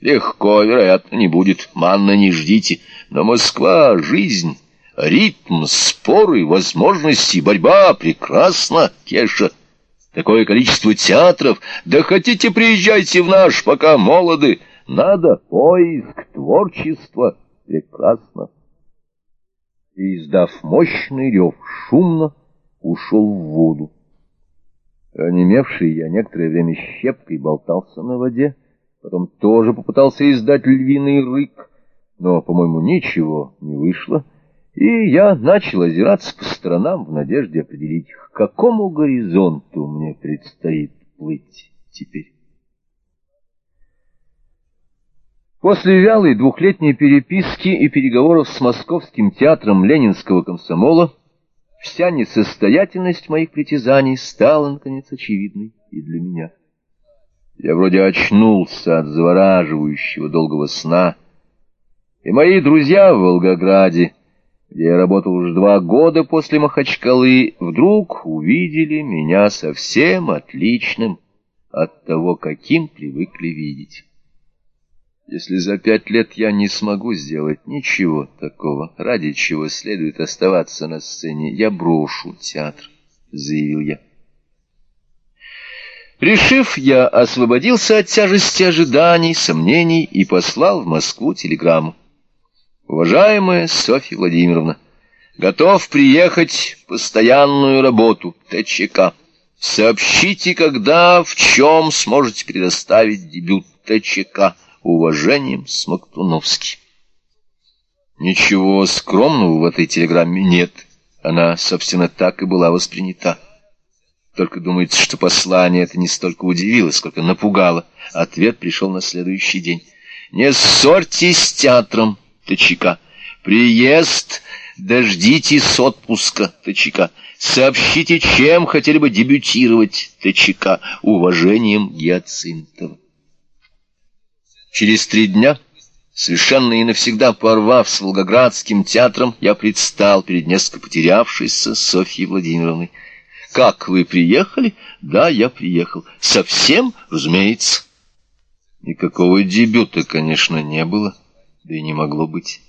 Легко, вероятно, не будет, манна не ждите. Но Москва — жизнь, ритм, споры, возможности, борьба — прекрасно, Кеша. Такое количество театров, да хотите, приезжайте в наш, пока молоды. Надо поиск, творчество, прекрасно. И, издав мощный рев, шумно ушел в воду. Онемевший я некоторое время щепкой болтался на воде, потом тоже попытался издать львиный рык, но, по-моему, ничего не вышло, и я начал озираться по сторонам в надежде определить, к какому горизонту мне предстоит плыть теперь. После вялой двухлетней переписки и переговоров с Московским театром Ленинского комсомола вся несостоятельность моих притязаний стала, наконец, очевидной и для меня. Я вроде очнулся от завораживающего долгого сна, и мои друзья в Волгограде, где я работал уже два года после Махачкалы, вдруг увидели меня совсем отличным от того, каким привыкли видеть. Если за пять лет я не смогу сделать ничего такого, ради чего следует оставаться на сцене, я брошу театр, — заявил я. Решив, я освободился от тяжести ожиданий, сомнений и послал в Москву телеграмму. Уважаемая Софья Владимировна, готов приехать постоянную работу ТЧК. Сообщите, когда, в чем сможете предоставить дебют ТЧК. Уважением, Смоктуновский. Ничего скромного в этой телеграмме нет. Она, собственно, так и была воспринята. Только думается, что послание это не столько удивило, сколько напугало. Ответ пришел на следующий день. «Не ссорьтесь с театром, ТЧК. Приезд, дождитесь отпуска, ТЧК. Сообщите, чем хотели бы дебютировать, ТЧК. Уважением Гиацинтова». Через три дня, совершенно и навсегда порвав с Волгоградским театром, я предстал перед несколько потерявшейся Софьей Владимировной. Как вы приехали? Да, я приехал. Совсем, разумеется. Никакого дебюта, конечно, не было, да и не могло быть.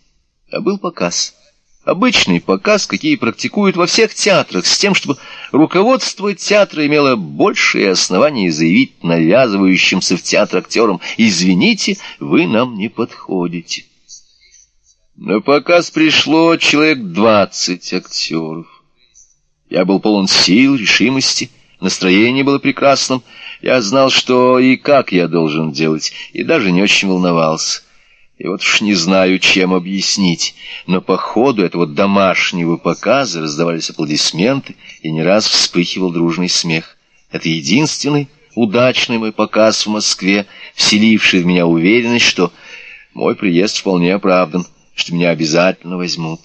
А был показ. Обычный показ, какие практикуют во всех театрах, с тем, чтобы руководство театра имело большие основания заявить навязывающимся в театр актерам «Извините, вы нам не подходите». На показ пришло человек двадцать актеров. Я был полон сил, решимости, настроение было прекрасным. Я знал, что и как я должен делать, и даже не очень волновался. И вот уж не знаю, чем объяснить, но по ходу этого домашнего показа раздавались аплодисменты, и не раз вспыхивал дружный смех. Это единственный удачный мой показ в Москве, вселивший в меня уверенность, что мой приезд вполне оправдан, что меня обязательно возьмут.